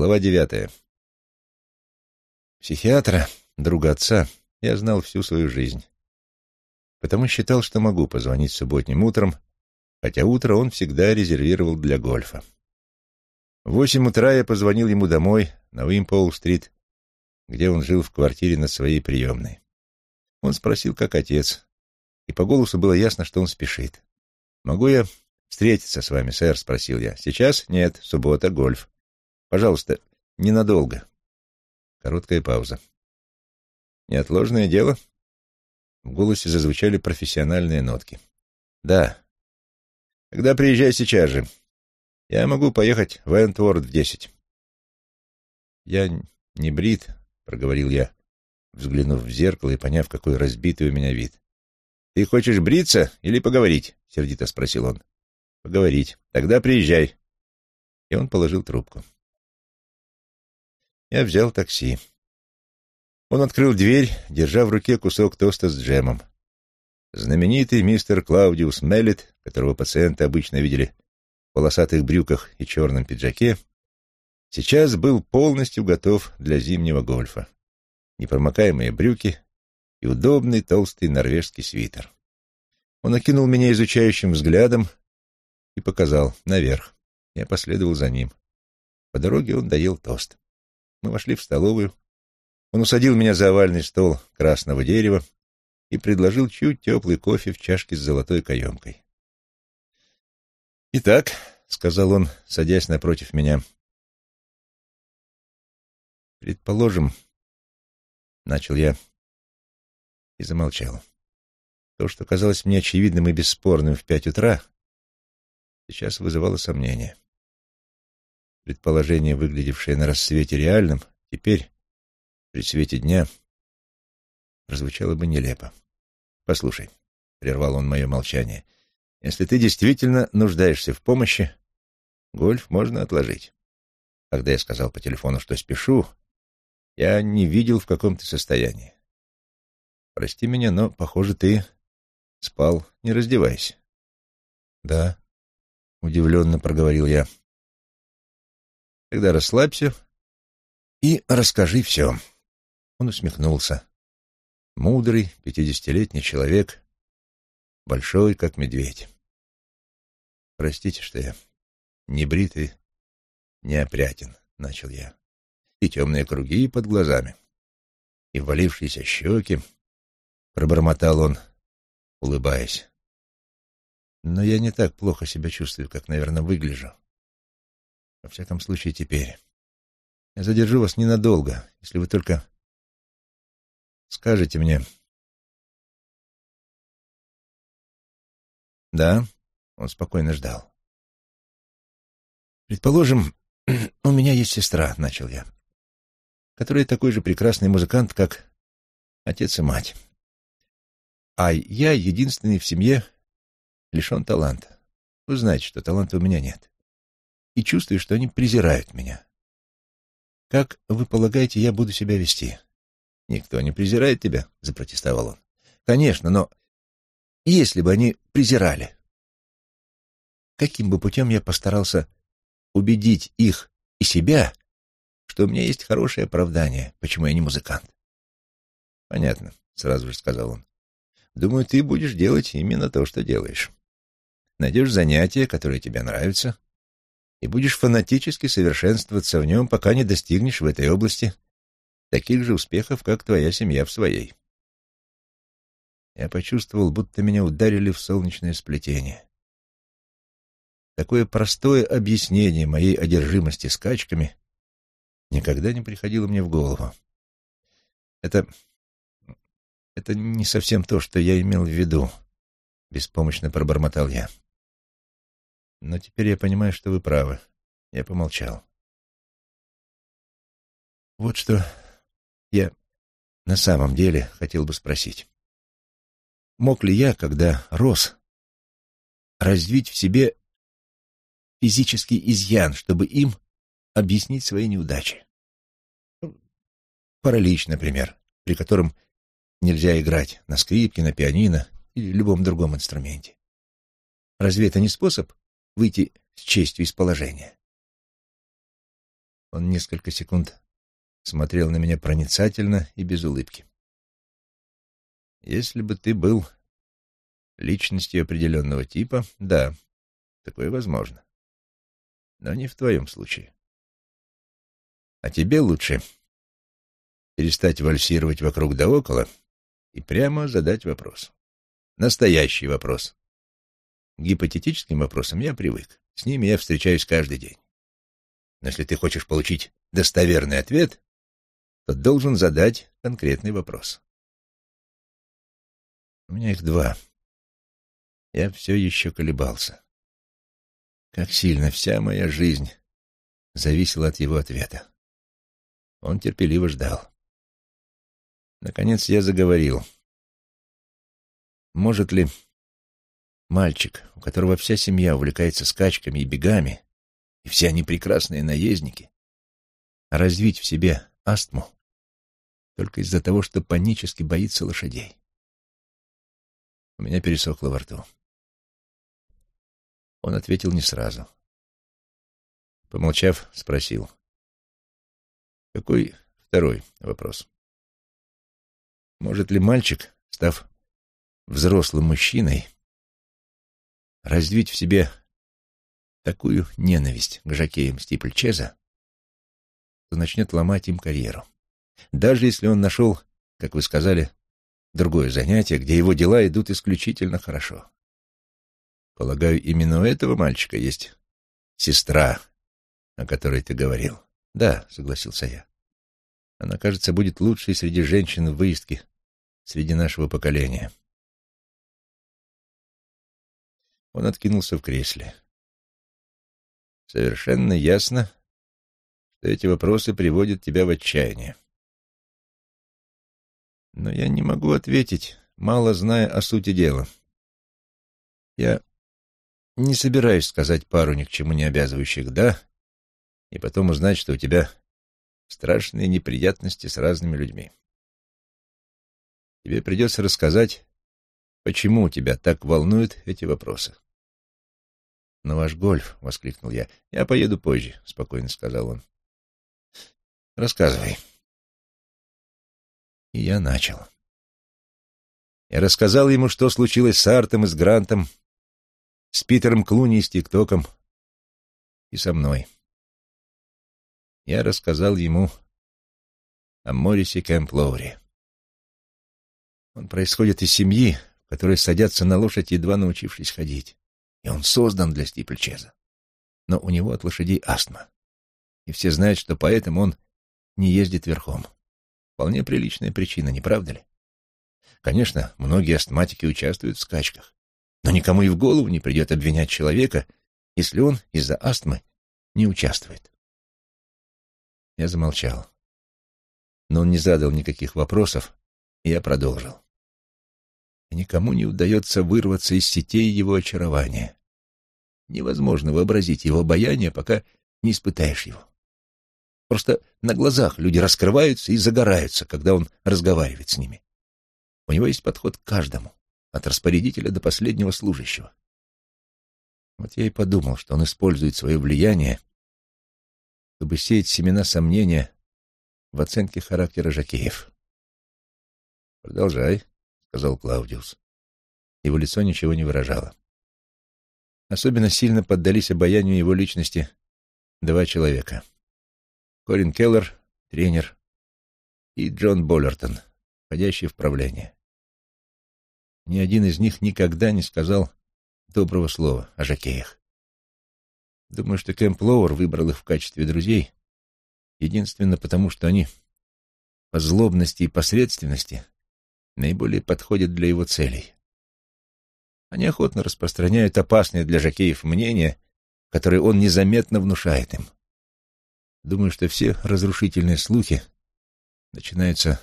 Глава девятая. Психиатра, друга отца, я знал всю свою жизнь. Потому считал, что могу позвонить субботним утром, хотя утро он всегда резервировал для гольфа. В восемь утра я позвонил ему домой, на Уимпол-стрит, где он жил в квартире над своей приемной. Он спросил, как отец, и по голосу было ясно, что он спешит. «Могу я встретиться с вами, сэр?» — спросил я. «Сейчас? Нет. Суббота, гольф. Пожалуйста, ненадолго». Короткая пауза. «Неотложное дело?» В голосе зазвучали профессиональные нотки. «Да. Тогда приезжай сейчас же. Я могу поехать в Энтворд в десять». «Я не брит», — проговорил я, взглянув в зеркало и поняв, какой разбитый у меня вид. «Ты хочешь бриться или поговорить?» — сердито спросил он. «Поговорить. Тогда приезжай». И он положил трубку. Я взял такси. Он открыл дверь, держа в руке кусок тоста с джемом. Знаменитый мистер Клаудиус Меллет, которого пациенты обычно видели в полосатых брюках и черном пиджаке, сейчас был полностью готов для зимнего гольфа. Непромокаемые брюки и удобный толстый норвежский свитер. Он окинул меня изучающим взглядом и показал наверх. Я последовал за ним. По дороге он доел тост. Мы вошли в столовую, он усадил меня за овальный стол красного дерева и предложил чуть теплый кофе в чашке с золотой каемкой. «Итак», — сказал он, садясь напротив меня, — «предположим», — начал я и замолчал. То, что казалось мне очевидным и бесспорным в пять утра, сейчас вызывало сомнения. Предположение, выглядевшее на рассвете реальным, теперь при свете дня прозвучало бы нелепо. «Послушай», — прервал он мое молчание, — «если ты действительно нуждаешься в помощи, гольф можно отложить. Когда я сказал по телефону, что спешу, я не видел, в каком ты состоянии. Прости меня, но, похоже, ты спал, не раздевайся». «Да», — удивленно проговорил я. «Тогда расслабься и расскажи все». Он усмехнулся. Мудрый, пятидесятилетний человек, большой, как медведь. Простите, что я не бритый, не опрятен, — начал я. И темные круги под глазами, и валившиеся щеки, — пробормотал он, улыбаясь. Но я не так плохо себя чувствую, как, наверное, выгляжу. Во всяком случае, теперь. Я задержу вас ненадолго, если вы только Скажите мне. Да, он спокойно ждал. Предположим, у меня есть сестра, начал я, которая такой же прекрасный музыкант, как отец и мать. А я единственный в семье лишен таланта. Вы знаете, что таланта у меня нет. И чувствую, что они презирают меня. Как вы полагаете, я буду себя вести? «Никто не презирает тебя», — запротестовал он. «Конечно, но если бы они презирали, каким бы путем я постарался убедить их и себя, что у меня есть хорошее оправдание, почему я не музыкант?» «Понятно», — сразу же сказал он. «Думаю, ты будешь делать именно то, что делаешь. Найдешь занятие, которое тебе нравится, и будешь фанатически совершенствоваться в нем, пока не достигнешь в этой области таких же успехов, как твоя семья в своей. Я почувствовал, будто меня ударили в солнечное сплетение. Такое простое объяснение моей одержимости скачками никогда не приходило мне в голову. Это... это не совсем то, что я имел в виду, — беспомощно пробормотал я. Но теперь я понимаю, что вы правы. Я помолчал. Вот что я на самом деле хотел бы спросить. Мог ли я, когда рос, развить в себе физический изъян, чтобы им объяснить свои неудачи? Паралич, например, при котором нельзя играть на скрипке, на пианино или любом другом инструменте. Разве это не способ выйти с честью из положения? Он несколько секунд смотрел на меня проницательно и без улыбки. Если бы ты был личностью определенного типа, да, такое возможно. Но не в твоем случае. А тебе лучше перестать вальсировать вокруг да около и прямо задать вопрос. Настоящий вопрос. Гипотетическим вопросам я привык. С ними я встречаюсь каждый день. Но если ты хочешь получить достоверный ответ, то должен задать конкретный вопрос. У меня их два. Я все еще колебался. Как сильно вся моя жизнь зависела от его ответа. Он терпеливо ждал. Наконец я заговорил. Может ли мальчик, у которого вся семья увлекается скачками и бегами, и все они прекрасные наездники, развить в себе астму только из-за того, что панически боится лошадей? У меня пересохло во рту. Он ответил не сразу. Помолчав, спросил. Какой второй вопрос? Может ли мальчик, став взрослым мужчиной, развить в себе такую ненависть к жакеям Стипльчеза, что начнет ломать им карьеру? Даже если он нашел, как вы сказали, другое занятие, где его дела идут исключительно хорошо. Полагаю, именно у этого мальчика есть сестра, о которой ты говорил. Да, согласился я. Она, кажется, будет лучшей среди женщин в выездке среди нашего поколения. Он откинулся в кресле. Совершенно ясно, что эти вопросы приводят тебя в отчаяние. Но я не могу ответить, мало зная о сути дела. Я не собираюсь сказать пару ни к чему не обязывающих «да» и потом узнать, что у тебя страшные неприятности с разными людьми. Тебе придется рассказать, почему тебя так волнуют эти вопросы. «На ваш гольф!» — воскликнул я. «Я поеду позже», — спокойно сказал он. «Рассказывай». И я начал. Я рассказал ему, что случилось с Артом и с Грантом, с Питером Клуни и с ТикТоком, и со мной. Я рассказал ему о Морисе Кэмп Лоури. Он происходит из семьи, в которой садятся на лошадь, едва научившись ходить. И он создан для стипльчеза. Но у него от лошадей астма. И все знают, что поэтому он не ездит верхом. Вполне приличная причина, не правда ли? Конечно, многие астматики участвуют в скачках. Но никому и в голову не придет обвинять человека, если он из-за астмы не участвует. Я замолчал. Но он не задал никаких вопросов, и я продолжил. И никому не удается вырваться из сетей его очарования. Невозможно вообразить его обаяние, пока не испытаешь его. Просто на глазах люди раскрываются и загораются, когда он разговаривает с ними. У него есть подход к каждому, от распорядителя до последнего служащего. Вот я и подумал, что он использует свое влияние, чтобы сеять семена сомнения в оценке характера Жакеев. «Продолжай», — сказал Клаудиус. Его лицо ничего не выражало. Особенно сильно поддались обаянию его личности два человека — Корин Келлер, тренер, и Джон Боллертон, входящий в правление. Ни один из них никогда не сказал доброго слова о жакеях. Думаю, что Кэмп Лоуэр выбрал их в качестве друзей единственно потому, что они по злобности и посредственности наиболее подходят для его целей. Они охотно распространяют опасные для жакеев мнения, которые он незаметно внушает им. Думаю, что все разрушительные слухи начинаются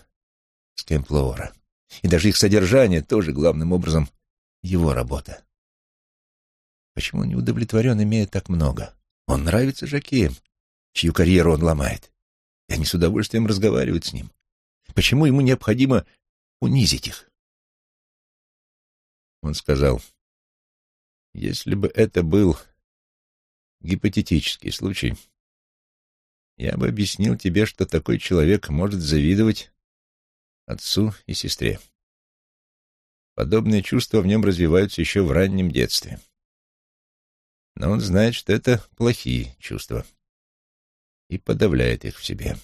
с Кемплоура. И даже их содержание тоже, главным образом, его работа. Почему он не удовлетворен, имея так много? Он нравится Жакеем, чью карьеру он ломает. И они с удовольствием разговаривают с ним. Почему ему необходимо унизить их? Он сказал, если бы это был гипотетический случай, я бы объяснил тебе, что такой человек может завидовать отцу и сестре. Подобные чувства в нем развиваются еще в раннем детстве. Но он знает, что это плохие чувства и подавляет их в себе.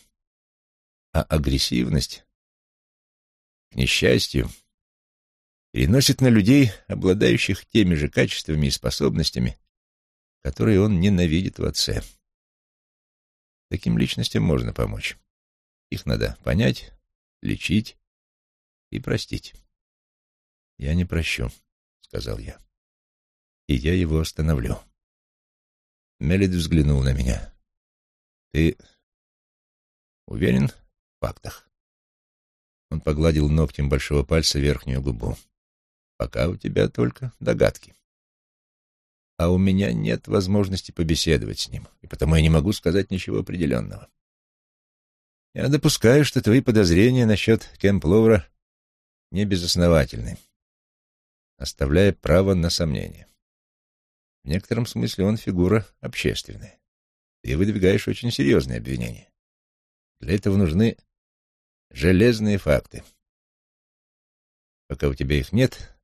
А агрессивность, несчастью, переносит на людей, обладающих теми же качествами и способностями, которые он ненавидит в отце. Таким личностям можно помочь. Их надо понять, лечить и простить. «Я не прощу», — сказал я. «И я его остановлю». Мелит взглянул на меня. «Ты уверен в фактах?» Он погладил ногтем большого пальца верхнюю губу. «Пока у тебя только догадки. А у меня нет возможности побеседовать с ним, и потому я не могу сказать ничего определенного. Я допускаю, что твои подозрения насчет Кэмп Лоура не безосновательны оставляя право на сомнение. В некотором смысле он фигура общественная. Ты выдвигаешь очень серьезные обвинения. Для этого нужны железные факты. Пока у тебя их нет,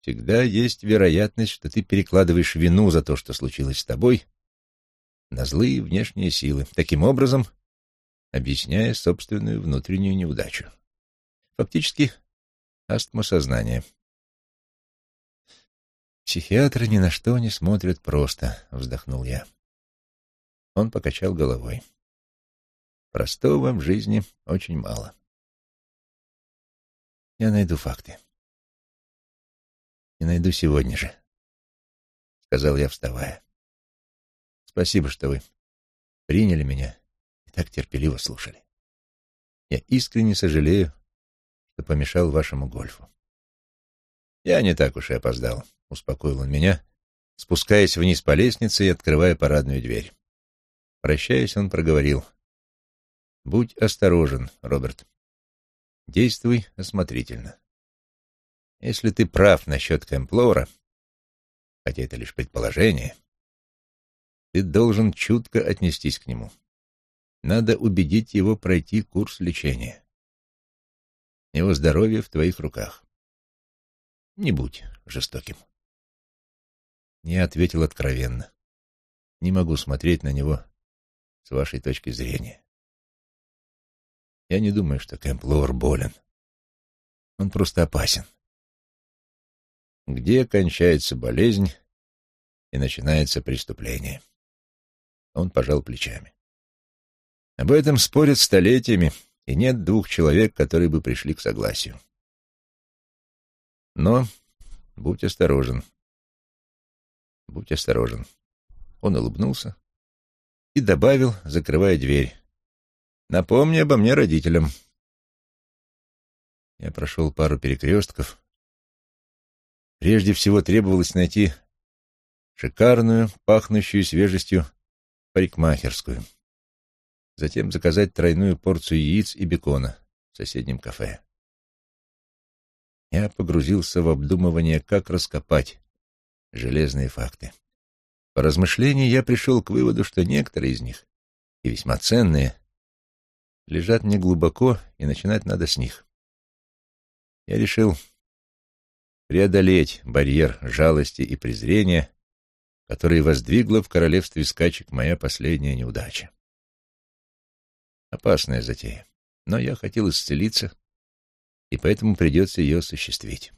всегда есть вероятность, что ты перекладываешь вину за то, что случилось с тобой, на злые внешние силы, таким образом объясняя собственную внутреннюю неудачу. Фактически, астма сознания — «Психиатры ни на что не смотрят просто», — вздохнул я. Он покачал головой. «Простого в жизни очень мало. Я найду факты. И найду сегодня же», — сказал я, вставая. «Спасибо, что вы приняли меня и так терпеливо слушали. Я искренне сожалею, что помешал вашему гольфу. Я не так уж и опоздал успокоил он меня, спускаясь вниз по лестнице и открывая парадную дверь. Прощаясь, он проговорил. «Будь осторожен, Роберт. Действуй осмотрительно. Если ты прав насчет Кэмплора, хотя это лишь предположение, ты должен чутко отнестись к нему. Надо убедить его пройти курс лечения. Его здоровье в твоих руках. Не будь жестоким. Я ответил откровенно. Не могу смотреть на него с вашей точки зрения. Я не думаю, что Кэмп Лоуэр болен. Он просто опасен. Где кончается болезнь и начинается преступление? Он пожал плечами. Об этом спорят столетиями, и нет двух человек, которые бы пришли к согласию. Но будь осторожен. Будь осторожен. Он улыбнулся и добавил, закрывая дверь. Напомни обо мне родителям. Я прошел пару перекрестков. Прежде всего требовалось найти шикарную, пахнущую свежестью парикмахерскую. Затем заказать тройную порцию яиц и бекона в соседнем кафе. Я погрузился в обдумывание, как раскопать железные факты. По размышлению я пришел к выводу, что некоторые из них, и весьма ценные, лежат неглубоко, и начинать надо с них. Я решил преодолеть барьер жалости и презрения, который воздвигла в королевстве скачек моя последняя неудача. Опасная затея, но я хотел исцелиться, и поэтому придется ее осуществить.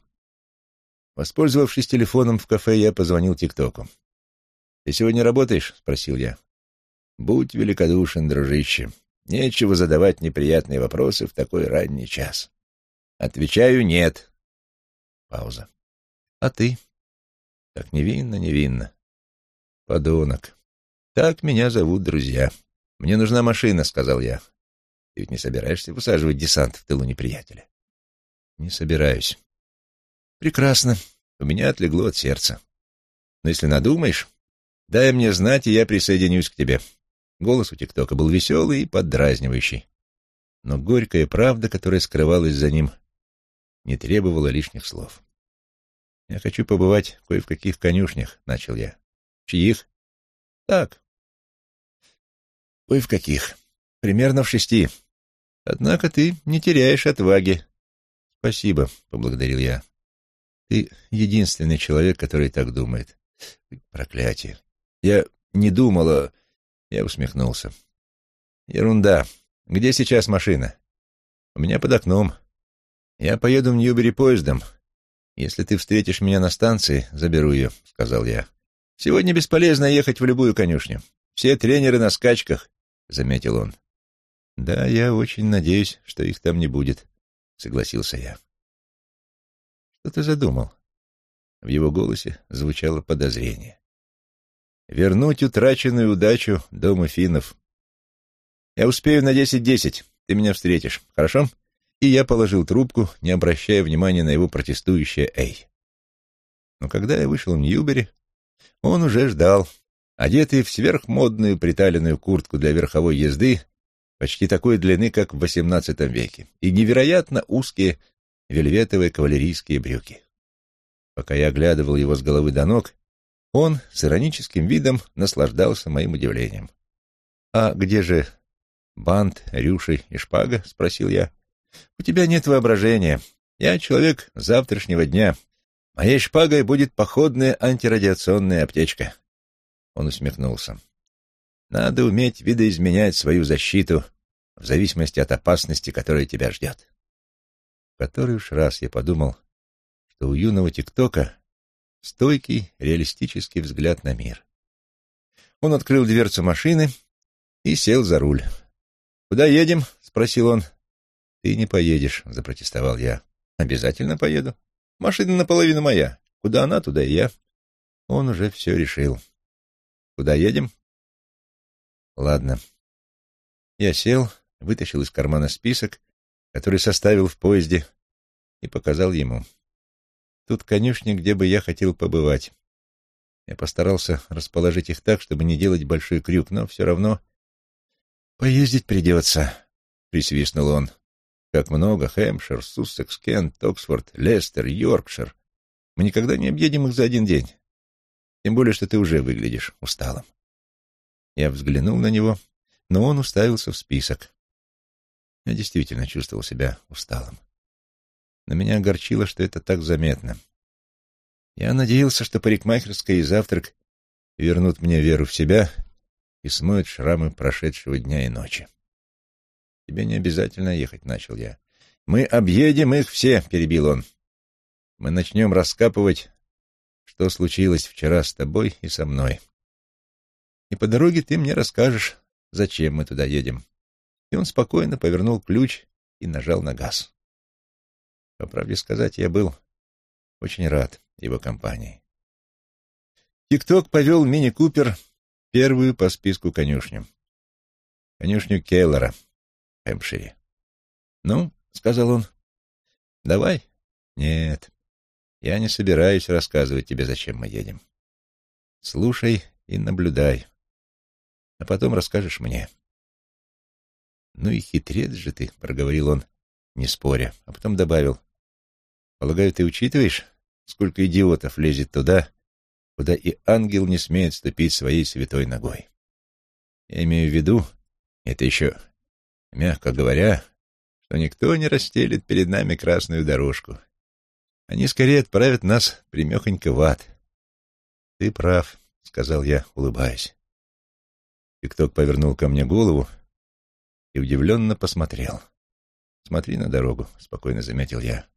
Воспользовавшись телефоном в кафе, я позвонил ТикТоку. «Ты сегодня работаешь?» — спросил я. «Будь великодушен, дружище. Нечего задавать неприятные вопросы в такой ранний час». «Отвечаю, нет». Пауза. «А ты?» «Так невинно, невинно». «Подонок. Так меня зовут друзья. Мне нужна машина», — сказал я. «Ты ведь не собираешься высаживать десант в тылу неприятеля?» «Не собираюсь». Прекрасно. У меня отлегло от сердца. Но если надумаешь, дай мне знать, и я присоединюсь к тебе. Голос у ТикТока был веселый и поддразнивающий. Но горькая правда, которая скрывалась за ним, не требовала лишних слов. «Я хочу побывать кое в каких конюшнях», — начал я. «Чьих?» «Так. Ой, в каких? Примерно в шести. Однако ты не теряешь отваги. Спасибо, поблагодарил я. Ты единственный человек, который так думает. Проклятие. Я не думала... Я усмехнулся. Ерунда. Где сейчас машина? У меня под окном. Я поеду в Ньюбери поездом. Если ты встретишь меня на станции, заберу ее, — сказал я. Сегодня бесполезно ехать в любую конюшню. Все тренеры на скачках, — заметил он. Да, я очень надеюсь, что их там не будет, — согласился я. Что ты задумал? В его голосе звучало подозрение. Вернуть утраченную удачу дому финнов. Я успею на десять-десять. Ты меня встретишь, хорошо? И я положил трубку, не обращая внимания на его протестующее «Эй». Но когда я вышел в Ньюбери, он уже ждал, одетый в сверхмодную приталенную куртку для верховой езды, почти такой длины, как в XVIII веке, и невероятно узкие вельветовые кавалерийские брюки. Пока я оглядывал его с головы до ног, он с ироническим видом наслаждался моим удивлением. «А где же бант, рюши и шпага?» — спросил я. «У тебя нет воображения. Я человек завтрашнего дня. Моей шпагой будет походная антирадиационная аптечка». Он усмехнулся. «Надо уметь видоизменять свою защиту в зависимости от опасности, которая тебя ждет». В который уж раз я подумал, что у юного ТикТока стойкий, реалистический взгляд на мир. Он открыл дверцу машины и сел за руль. «Куда едем?» — спросил он. «Ты не поедешь», — запротестовал я. «Обязательно поеду. Машина наполовину моя. Куда она, туда и я». Он уже все решил. «Куда едем?» «Ладно». Я сел, вытащил из кармана список, который составил в поезде, и показал ему. Тут конюшни, где бы я хотел побывать. Я постарался расположить их так, чтобы не делать большой крюк, но все равно поездить придется, — присвистнул он. Как много! Хэмпшир, Суссекс, Кент, Оксфорд, Лестер, Йоркшир. Мы никогда не объедем их за один день. Тем более, что ты уже выглядишь усталым. Я взглянул на него, но он уставился в список. Я действительно чувствовал себя усталым. Но меня огорчило, что это так заметно. Я надеялся, что парикмахерская и завтрак вернут мне веру в себя и смоют шрамы прошедшего дня и ночи. «Тебе не обязательно ехать», — начал я. «Мы объедем их все», — перебил он. «Мы начнем раскапывать, что случилось вчера с тобой и со мной. И по дороге ты мне расскажешь, зачем мы туда едем». И он спокойно повернул ключ и нажал на газ. По правде сказать, я был очень рад его компании. Тикток повел мини-купер первую по списку конюшню. Конюшню Келлера в Хэмпшире. «Ну, — сказал он, — давай». «Нет, я не собираюсь рассказывать тебе, зачем мы едем. Слушай и наблюдай, а потом расскажешь мне». «Ну и хитрец же ты», — проговорил он, не споря, а потом добавил. Полагаю, ты учитываешь, сколько идиотов лезет туда, куда и ангел не смеет ступить своей святой ногой. Я имею в виду, это еще, мягко говоря, что никто не расстелит перед нами красную дорожку. Они скорее отправят нас примехонько в ад. — Ты прав, — сказал я, улыбаясь. Тикток повернул ко мне голову и удивленно посмотрел. — Смотри на дорогу, — спокойно заметил я.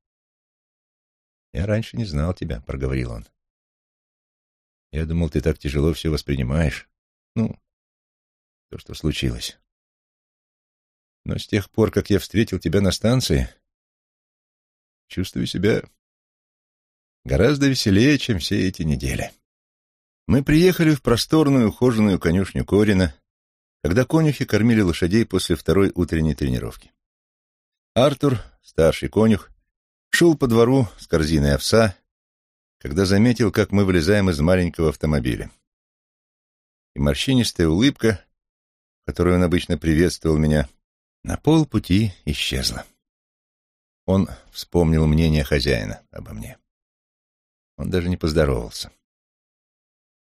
«Я раньше не знал тебя», — проговорил он. «Я думал, ты так тяжело все воспринимаешь. Ну, то, что случилось. Но с тех пор, как я встретил тебя на станции, чувствую себя гораздо веселее, чем все эти недели». Мы приехали в просторную ухоженную конюшню Корина, когда конюхи кормили лошадей после второй утренней тренировки. Артур, старший конюх, Шел по двору с корзиной овса, когда заметил, как мы вылезаем из маленького автомобиля. И морщинистая улыбка, которой он обычно приветствовал меня, на полпути исчезла. Он вспомнил мнение хозяина обо мне. Он даже не поздоровался.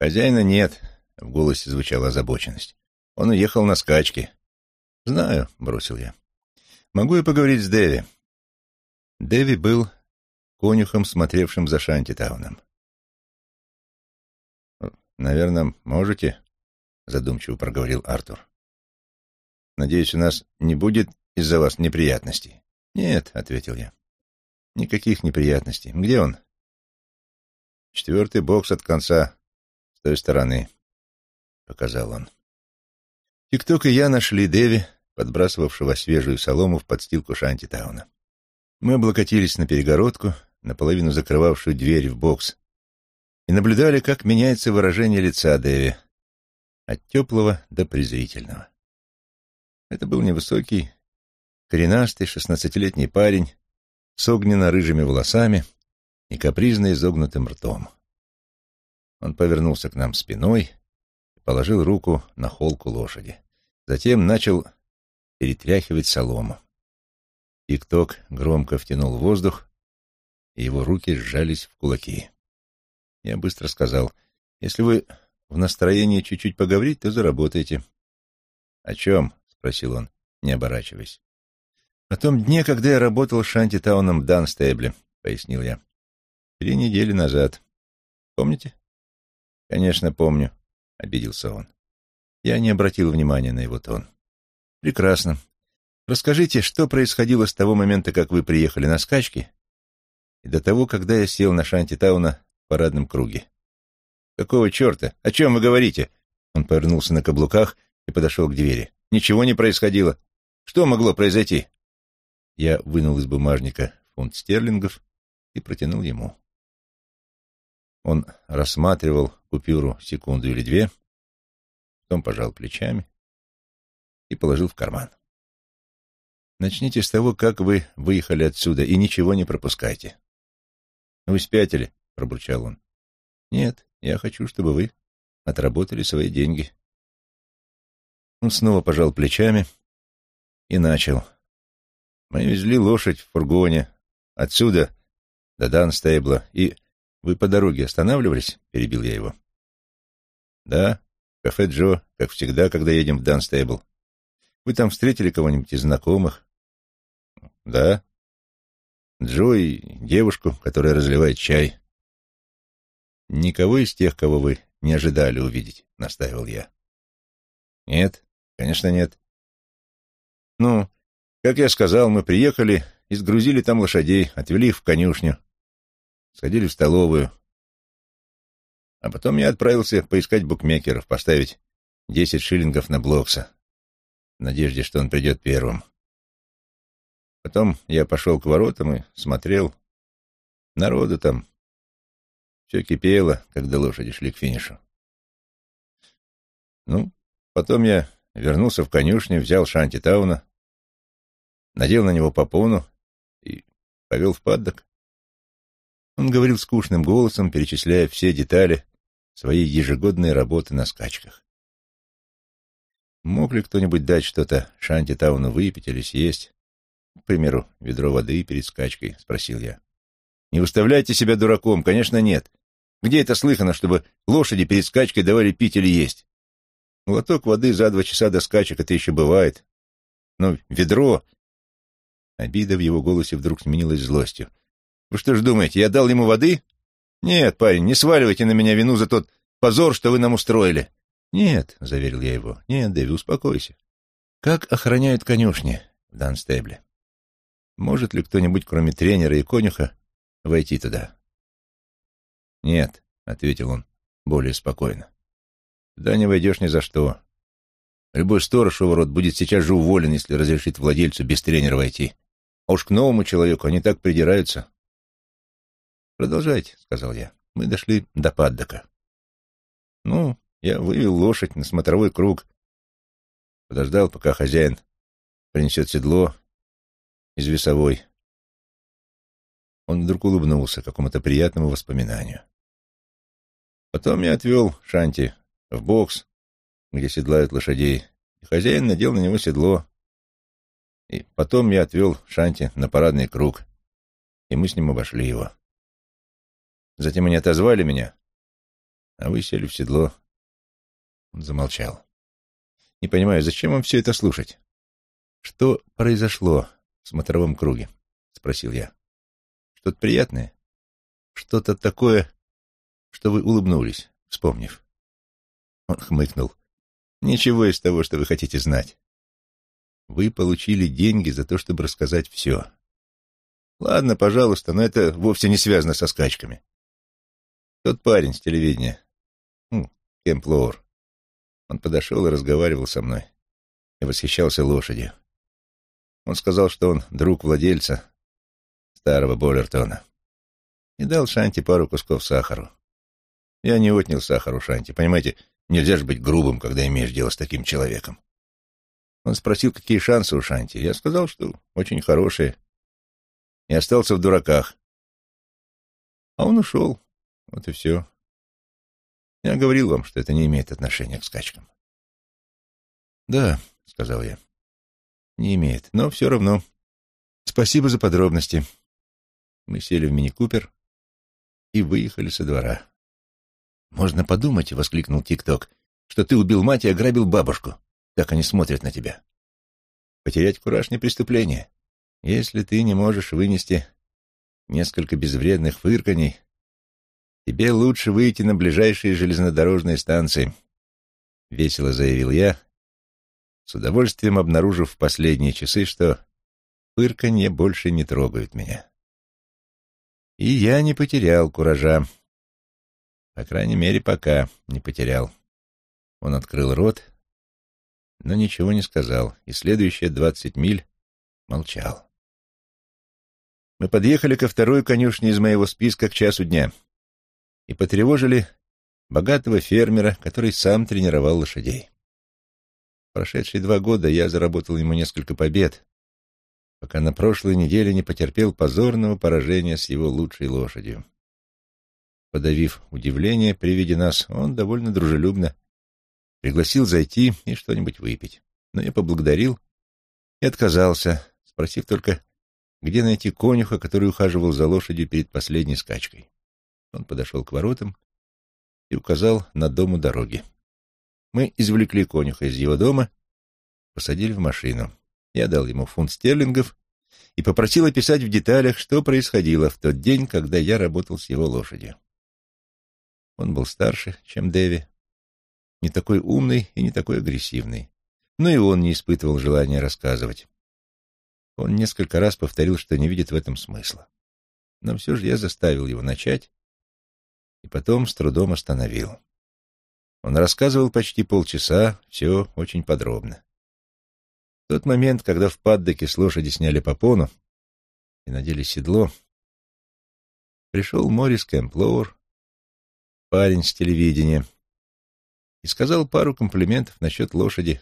«Хозяина нет», — в голосе звучала озабоченность. Он уехал на скачки. Знаю, бросил я. Могу я поговорить с Дэви? Дэви был конюхом, смотревшим за Шантитауном. «Наверное, можете?» — задумчиво проговорил Артур. «Надеюсь, у нас не будет из-за вас неприятностей?» «Нет», — ответил я. «Никаких неприятностей. Где он?» «Четвертый бокс от конца, с той стороны», — показал он. Тикток и я нашли Дэви, подбрасывавшего свежую солому в подстилку Шантитауна. Мы облокотились на перегородку, наполовину закрывавшую дверь в бокс, и наблюдали, как меняется выражение лица Дэви от теплого до презрительного. Это был невысокий, коренастый, шестнадцатилетний парень с огненно-рыжими волосами и капризно изогнутым ртом. Он повернулся к нам спиной и положил руку на холку лошади. Затем начал перетряхивать солому. Тик-ток громко втянул воздух, и его руки сжались в кулаки. Я быстро сказал, если вы в настроении чуть-чуть поговорить, то заработаете. — О чем? — спросил он, не оборачиваясь. — О том дне, когда я работал Шантитауном в Данстейбле, — пояснил я. — Три недели назад. Помните? — Конечно, помню, — обиделся он. Я не обратил внимания на его тон. — Прекрасно. Расскажите, что происходило с того момента, как вы приехали на скачки, и до того, когда я сел на Шантитауна в парадном круге. «Какого черта? О чем вы говорите?» Он повернулся на каблуках и подошел к двери. «Ничего не происходило. Что могло произойти?» Я вынул из бумажника фунт стерлингов и протянул ему. Он рассматривал купюру секунду или две, потом пожал плечами и положил в карман. Начните с того, как вы выехали отсюда, и ничего не пропускайте. Вы спятили, пробурчал он. Нет, я хочу, чтобы вы отработали свои деньги. Он снова пожал плечами и начал. Мы везли лошадь в фургоне отсюда до Данстейбла, и вы по дороге останавливались? Перебил я его. Да, кафе Джо, как всегда, когда едем в Данстейбл. Вы там встретили кого-нибудь из знакомых? Да. Джо и девушку, которая разливает чай. Никого из тех, кого вы не ожидали увидеть, настаивал я. Нет, конечно, нет. Ну, как я сказал, мы приехали и сгрузили там лошадей, отвели их в конюшню, сходили в столовую. А потом я отправился поискать букмекеров, поставить десять шиллингов на Блокса, в надежде, что он придет первым. Потом я пошел к воротам и смотрел. Народу там. Все кипело, когда лошади шли к финишу. Ну, потом я вернулся в конюшню, взял Шанти Тауна, надел на него попону и повел в паддок. Он говорил скучным голосом, перечисляя все детали своей ежегодной работы на скачках. Мог ли кто-нибудь дать что-то Шанти Тауну выпить или съесть? К примеру, ведро воды перед скачкой, — спросил я. Не выставляйте себя дураком, конечно, нет. Где это слыхано, чтобы лошади перед скачкой давали пить или есть? Глоток воды за два часа до скачек — это еще бывает. Но ведро... Обида в его голосе вдруг сменилась злостью. Вы что ж думаете, я дал ему воды? Нет, парень, не сваливайте на меня вину за тот позор, что вы нам устроили. Нет, — заверил я его. Нет, Дэви, успокойся. Как охраняют конюшни в Данстебле? Может ли кто-нибудь, кроме тренера и конюха, войти туда? Нет, ответил он более спокойно. Туда не войдешь ни за что. Любой сторож у ворот будет сейчас же уволен, если разрешит владельцу без тренера войти. А уж к новому человеку они так придираются. Продолжайте, сказал я. Мы дошли до паддока. Ну, я вывел лошадь на смотровой круг. Подождал, пока хозяин принесет седло, из весовой. Он вдруг улыбнулся какому-то приятному воспоминанию. Потом я отвел Шанти в бокс, где седлают лошадей, и хозяин надел на него седло. И потом я отвел Шанти на парадный круг, и мы с ним обошли его. Затем они отозвали меня, а вы сели в седло. Он замолчал. Не понимаю, зачем вам все это слушать? Что произошло в смотровом круге? Спросил я. Что-то приятное? Что-то такое, что вы улыбнулись, вспомнив. Он хмыкнул. Ничего из того, что вы хотите знать. Вы получили деньги за то, чтобы рассказать все. Ладно, пожалуйста, но это вовсе не связано со скачками. Тот парень с телевидения, ну, Кэмп Лоур, он подошел и разговаривал со мной и восхищался лошадью. Он сказал, что он друг владельца старого Боллертона и дал Шанти пару кусков сахару. Я не отнял сахару Шанти, понимаете, нельзя же быть грубым, когда имеешь дело с таким человеком. Он спросил, какие шансы у Шанти. Я сказал, что очень хорошие. И остался в дураках. А он ушел. Вот и все. Я говорил вам, что это не имеет отношения к скачкам. Да, сказал я. Не имеет, но все равно. Спасибо за подробности. Мы сели в мини-купер и выехали со двора. «Можно подумать», — воскликнул Тик-Ток, — «что ты убил мать и ограбил бабушку. Так они смотрят на тебя. Потерять кураж — не преступление. Если ты не можешь вынести несколько безвредных фырканий, тебе лучше выйти на ближайшие железнодорожные станции», — весело заявил я, с удовольствием обнаружив в последние часы, что фырканье больше не трогают меня. И я не потерял куража. По крайней мере, пока не потерял. Он открыл рот, но ничего не сказал, и следующие двадцать миль молчал. Мы подъехали ко второй конюшне из моего списка к часу дня и потревожили богатого фермера, который сам тренировал лошадей. Прошедшие два года я заработал ему несколько побед, пока на прошлой неделе не потерпел позорного поражения с его лучшей лошадью. Подавив удивление при виде нас, он довольно дружелюбно пригласил зайти и что-нибудь выпить. Но я поблагодарил и отказался, спросив только, где найти конюха, который ухаживал за лошадью перед последней скачкой. Он подошел к воротам и указал на дом у дороги. Мы извлекли конюха из его дома, посадили в машину. Я дал ему фунт стерлингов и попросил описать в деталях, что происходило в тот день, когда я работал с его лошадью. Он был старше, чем Дэви, не такой умный и не такой агрессивный. Но и он не испытывал желания рассказывать. Он несколько раз повторил, что не видит в этом смысла. Но все же я заставил его начать и потом с трудом остановил. Он рассказывал почти полчаса, все очень подробно. В тот момент, когда в паддоке с лошади сняли попону и надели седло, пришел Морис Кэмплоур, парень с телевидения, и сказал пару комплиментов насчет лошади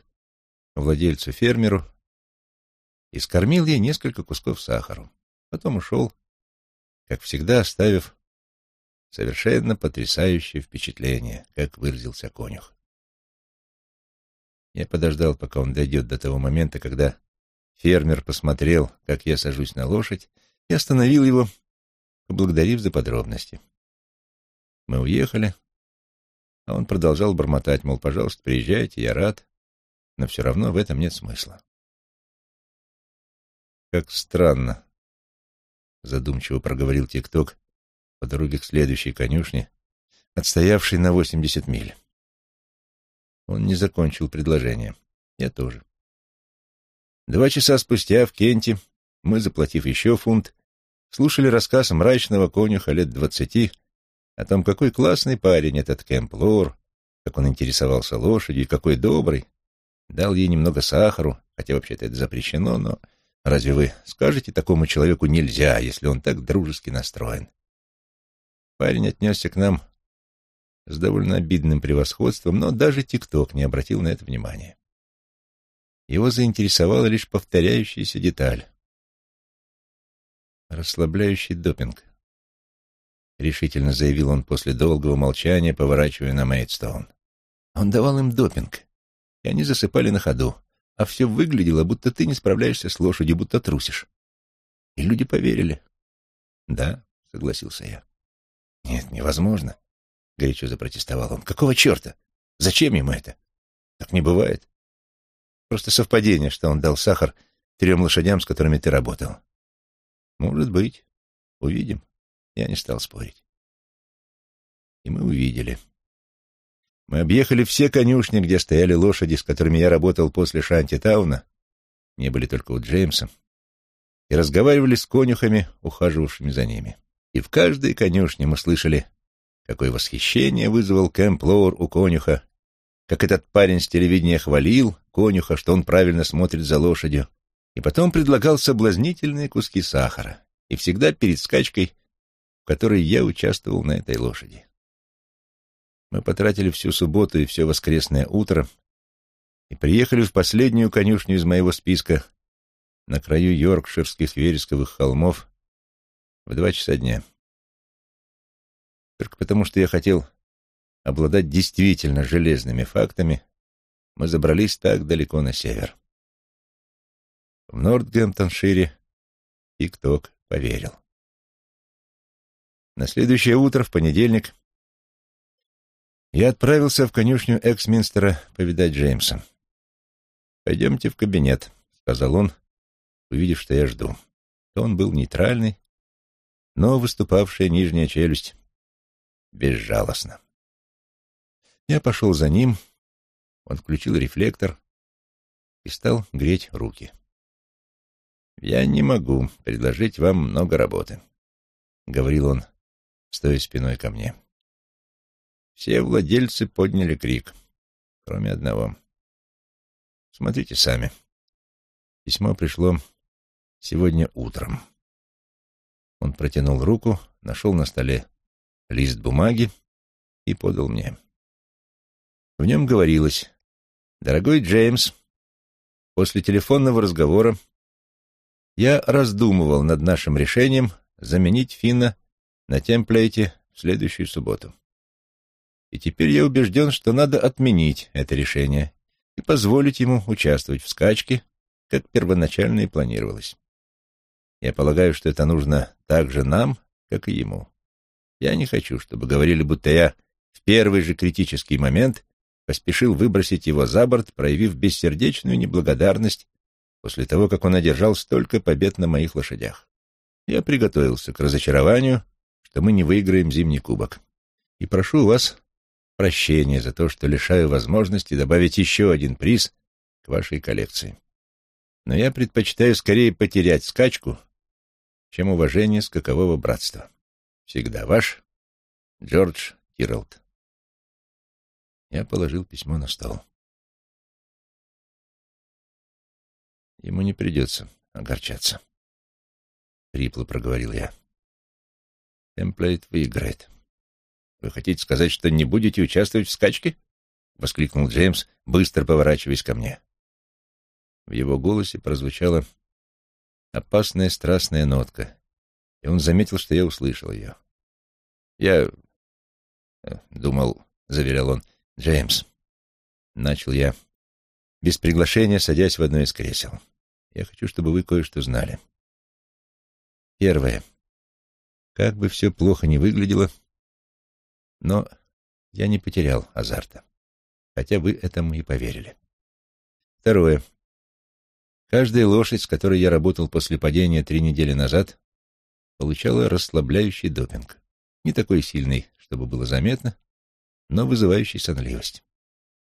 владельцу-фермеру и скормил ей несколько кусков сахару. Потом ушел, как всегда оставив совершенно потрясающее впечатление, как выразился конюх. Я подождал, пока он дойдет до того момента, когда фермер посмотрел, как я сажусь на лошадь, и остановил его, поблагодарив за подробности. Мы уехали, а он продолжал бормотать, мол, пожалуйста, приезжайте, я рад, но все равно в этом нет смысла. Как странно, задумчиво проговорил Тикток по дороге к следующей конюшне, отстоявшей на восемьдесят миль. Он не закончил предложение. Я тоже. Два часа спустя в Кенте мы, заплатив еще фунт, слушали рассказ мрачного конюха лет двадцати о том, какой классный парень этот Кэмп Лор, как он интересовался лошадью какой добрый. Дал ей немного сахару, хотя вообще-то это запрещено, но разве вы скажете такому человеку нельзя, если он так дружески настроен? Парень отнесся к нам с довольно обидным превосходством, но даже ТикТок не обратил на это внимания. Его заинтересовала лишь повторяющаяся деталь. Расслабляющий допинг. Решительно заявил он после долгого молчания, поворачивая на Мейдстоун. Он давал им допинг, и они засыпали на ходу, а все выглядело, будто ты не справляешься с лошадью, будто трусишь. И люди поверили. Да, согласился я. Нет, невозможно. — горячо запротестовал он. «Какого черта? Зачем ему это? Так не бывает. Просто совпадение, что он дал сахар трем лошадям, с которыми ты работал. Может быть. Увидим. Я не стал спорить. И мы увидели. Мы объехали все конюшни, где стояли лошади, с которыми я работал после Шанти-тауна, не были только у Джеймса, и разговаривали с конюхами, ухаживавшими за ними. И в каждой конюшне мы слышали, какое восхищение вызвал Кэмп Лоур у конюха, как этот парень с телевидения хвалил конюха, что он правильно смотрит за лошадью, и потом предлагал соблазнительные куски сахара, и всегда перед скачкой, в которой я участвовал на этой лошади. Мы потратили всю субботу и все воскресное утро и приехали в последнюю конюшню из моего списка на краю Йоркширских вересковых холмов в два часа дня. Только потому, что я хотел обладать действительно железными фактами, мы забрались так далеко на север. В Нортгемптоншире Тик-Ток поверил. На следующее утро, в понедельник, я отправился в конюшню Эксминстера повидать Джеймса. «Пойдемте в кабинет», — сказал он, увидев, что я жду. То он был нейтральный, но выступавшая нижняя челюсть безжалостно. Я пошел за ним, он включил рефлектор и стал греть руки. «Я не могу предложить вам много работы», — говорил он, стоя спиной ко мне. Все владельцы подняли крик, кроме одного. Смотрите сами. Письмо пришло сегодня утром. Он протянул руку, нашел на столе лист бумаги и подал мне. В нем говорилось «Дорогой Джеймс, после телефонного разговора я раздумывал над нашим решением заменить Финна на темплейте в следующую субботу и теперь я убежден, что надо отменить это решение и позволить ему участвовать в скачке, как первоначально и планировалось. Я полагаю, что это нужно так же нам, как и ему. Я не хочу, чтобы говорили, будто я в первый же критический момент поспешил выбросить его за борт, проявив бессердечную неблагодарность после того, как он одержал столько побед на моих лошадях. Я приготовился к разочарованию, что мы не выиграем зимний кубок. И прошу вас прощения за то, что лишаю возможности добавить еще один приз к вашей коллекции. Но я предпочитаю скорее потерять скачку, чем уважение скакового братства. Всегда ваш Джордж Киралд. Я положил письмо на стол. Ему не придется огорчаться. Хрипло проговорил я. Темплейт выиграет. Вы хотите сказать, что не будете участвовать в скачке? воскликнул Джеймс, быстро поворачиваясь ко мне. В его голосе прозвучала опасная страстная нотка, и он заметил, что я услышал ее. Я э, думал, заверял он, Джеймс, начал я без приглашения, садясь в одно из кресел. Я хочу, чтобы вы кое-что знали. Первое. Как бы все плохо ни выглядело, но я не потерял азарта, хотя вы этому и поверили. Второе. Каждая лошадь, с которой я работал после падения три недели назад, получала расслабляющий допинг. Не такой сильный, чтобы было заметно, но вызывающий сонливость.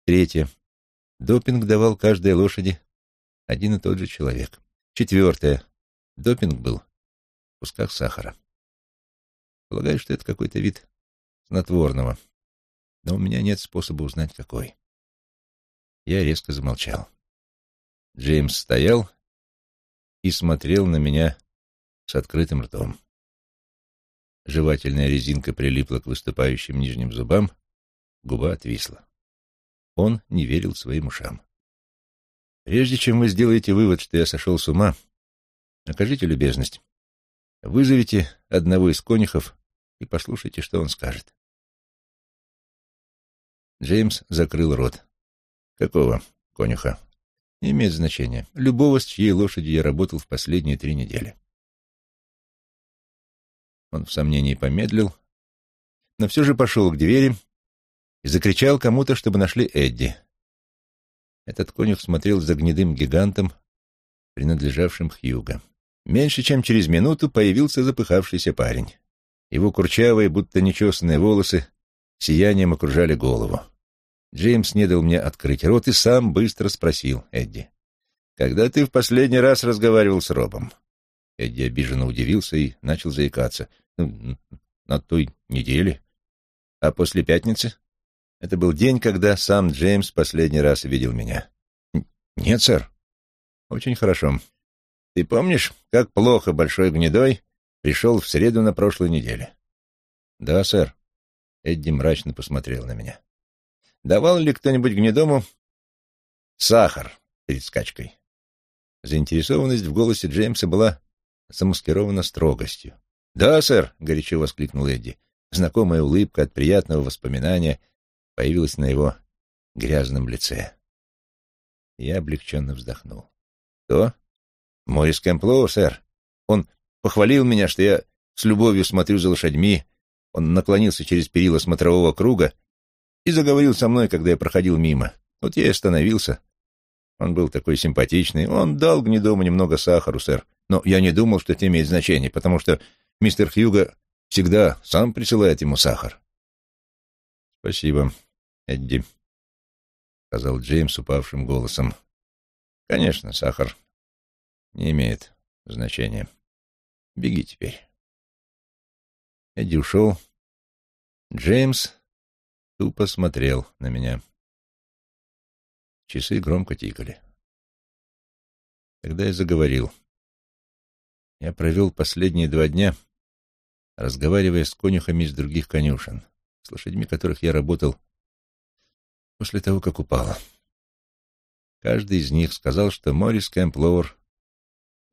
Третье. Допинг давал каждой лошади один и тот же человек. Четвертое. Допинг был в кусках сахара. Полагаю, что это какой-то вид снотворного, но у меня нет способа узнать, какой. Я резко замолчал. Джеймс стоял и смотрел на меня с открытым ртом. Жевательная резинка прилипла к выступающим нижним зубам, губа отвисла. Он не верил своим ушам. «Прежде чем вы сделаете вывод, что я сошел с ума, окажите любезность. Вызовите одного из конюхов и послушайте, что он скажет. Джеймс закрыл рот. Какого конюха? Не имеет значения. Любого, с чьей лошадью я работал в последние три недели. Он в сомнении помедлил, но все же пошел к двери и закричал кому-то, чтобы нашли Эдди. Этот конюх смотрел за гнедым гигантом, принадлежавшим Хьюго. Меньше чем через минуту появился запыхавшийся парень. Его курчавые, будто нечесанные волосы сиянием окружали голову. Джеймс не дал мне открыть рот и сам быстро спросил Эдди. «Когда ты в последний раз разговаривал с Робом?» Эдди обиженно удивился и начал заикаться. «Ну, на той неделе. А после пятницы?» Это был день, когда сам Джеймс последний раз видел меня. «Нет, сэр». «Очень хорошо. Ты помнишь, как плохо Большой Гнедой пришел в среду на прошлой неделе?» «Да, сэр». Эдди мрачно посмотрел на меня. «Давал ли кто-нибудь Гнедому сахар перед скачкой?» Заинтересованность в голосе Джеймса была замаскирована строгостью. «Да, сэр», — горячо воскликнул Эдди. Знакомая улыбка от приятного воспоминания — появилась на его грязном лице. Я облегченно вздохнул. «Кто?» «Морис Кэмплоу, сэр. Он похвалил меня, что я с любовью смотрю за лошадьми. Он наклонился через перила смотрового круга и заговорил со мной, когда я проходил мимо. Вот я и остановился. Он был такой симпатичный. Он дал гнедому немного сахару, сэр. Но я не думал, что это имеет значение, потому что мистер Хьюго всегда сам присылает ему сахар. «Спасибо, Эдди», — сказал Джеймс упавшим голосом. «Конечно, сахар не имеет значения. Беги теперь». Эдди ушел. Джеймс тупо смотрел на меня. Часы громко тикали. Тогда я заговорил. Я провел последние два дня, разговаривая с конюхами из других конюшен с лошадьми которых я работал после того, как упала. Каждый из них сказал, что Морис Кэмп Лоуэр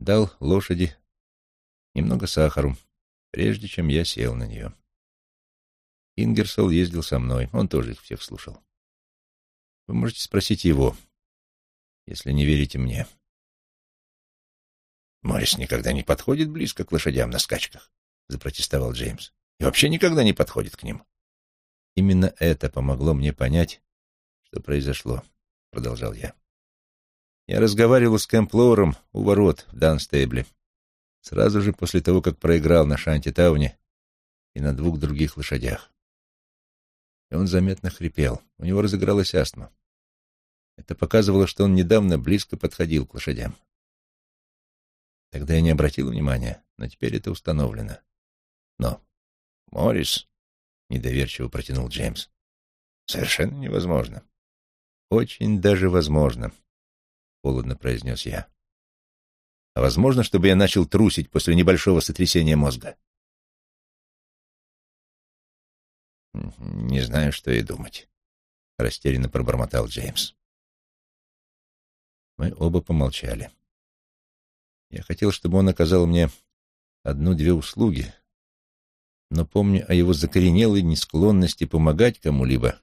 дал лошади немного сахару, прежде чем я сел на нее. Ингерсол ездил со мной, он тоже их всех слушал. Вы можете спросить его, если не верите мне. «Морис никогда не подходит близко к лошадям на скачках», — запротестовал Джеймс. «И вообще никогда не подходит к ним. Именно это помогло мне понять, что произошло, — продолжал я. Я разговаривал с Кэмплоуром у ворот в Данстейбле, сразу же после того, как проиграл на Шанти-Тауне и на двух других лошадях. И он заметно хрипел, у него разыгралась астма. Это показывало, что он недавно близко подходил к лошадям. Тогда я не обратил внимания, но теперь это установлено. Но Моррис недоверчиво протянул Джеймс. Совершенно невозможно. Очень даже возможно, холодно произнес я. А возможно, чтобы я начал трусить после небольшого сотрясения мозга? Не знаю, что и думать, растерянно пробормотал Джеймс. Мы оба помолчали. Я хотел, чтобы он оказал мне одну-две услуги, но, помня о его закоренелой несклонности помогать кому-либо,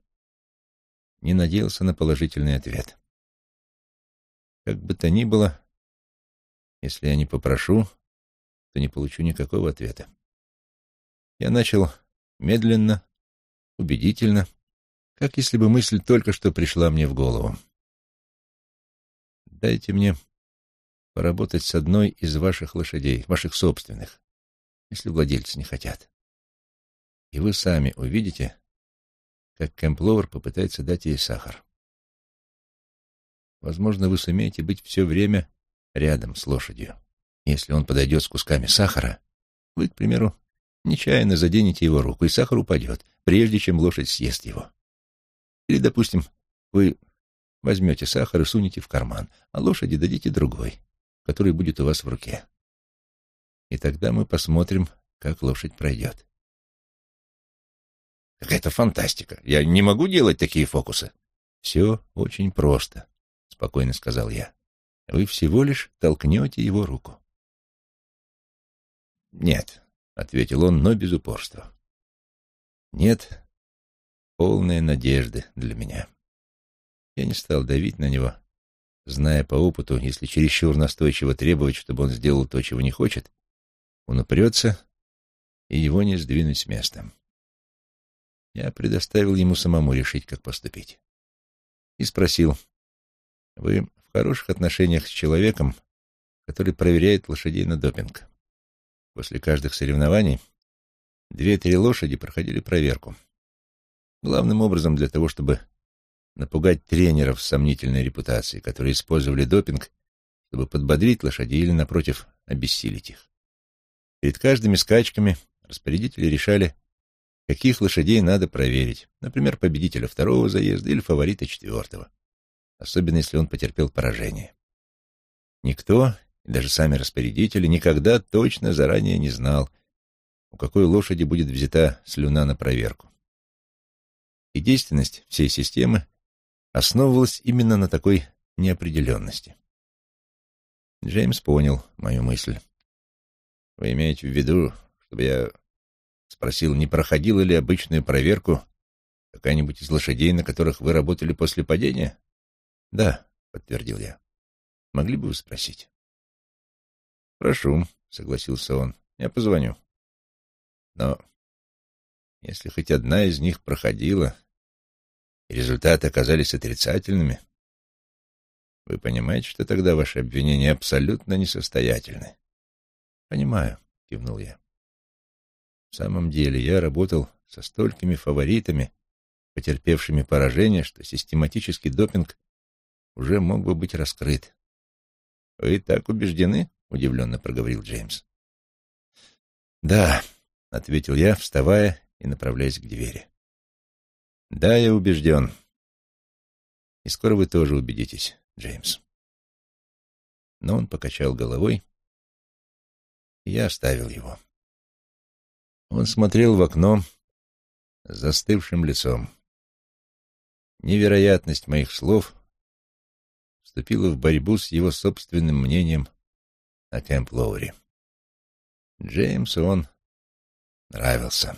не надеялся на положительный ответ. Как бы то ни было, если я не попрошу, то не получу никакого ответа. Я начал медленно, убедительно, как если бы мысль только что пришла мне в голову. Дайте мне поработать с одной из ваших лошадей, ваших собственных, если владельцы не хотят и вы сами увидите, как Кэмпловер попытается дать ей сахар. Возможно, вы сумеете быть все время рядом с лошадью. Если он подойдет с кусками сахара, вы, к примеру, нечаянно заденете его руку, и сахар упадет, прежде чем лошадь съест его. Или, допустим, вы возьмете сахар и сунете в карман, а лошади дадите другой, который будет у вас в руке. И тогда мы посмотрим, как лошадь пройдет. Какая-то фантастика. Я не могу делать такие фокусы. Все очень просто, спокойно сказал я. Вы всего лишь толкнете его руку. Нет, ответил он, но без упорства. Нет полной надежды для меня. Я не стал давить на него, зная по опыту, если чересчур настойчиво требовать, чтобы он сделал то, чего не хочет, он упрется, и его не сдвинуть с места. Я предоставил ему самому решить, как поступить. И спросил, Вы в хороших отношениях с человеком, который проверяет лошадей на допинг. После каждых соревнований две-три лошади проходили проверку. Главным образом для того, чтобы напугать тренеров с сомнительной репутацией, которые использовали допинг, чтобы подбодрить лошадей или, напротив, обессилить их. Перед каждыми скачками распорядители решали, каких лошадей надо проверить, например, победителя второго заезда или фаворита четвертого, особенно если он потерпел поражение. Никто, даже сами распорядители, никогда точно заранее не знал, у какой лошади будет взята слюна на проверку. И действенность всей системы основывалась именно на такой неопределенности. Джеймс понял мою мысль. Вы имеете в виду, чтобы я спросил, не проходила ли обычную проверку какая-нибудь из лошадей, на которых вы работали после падения? Да, подтвердил я. Могли бы вы спросить? Прошу, согласился он. Я позвоню. Но если хоть одна из них проходила, и результаты оказались отрицательными, вы понимаете, что тогда ваши обвинения абсолютно несостоятельны? Понимаю, кивнул я. В самом деле, я работал со столькими фаворитами, потерпевшими поражение, что систематический допинг уже мог бы быть раскрыт. Вы так убеждены? удивленно проговорил Джеймс. Да, ответил я, вставая и направляясь к двери. Да, я убежден. И скоро вы тоже убедитесь, Джеймс. Но он покачал головой, и я оставил его. Он смотрел в окно с застывшим лицом. Невероятность моих слов вступила в борьбу с его собственным мнением о Кэмп Лоури. Джеймсу он нравился.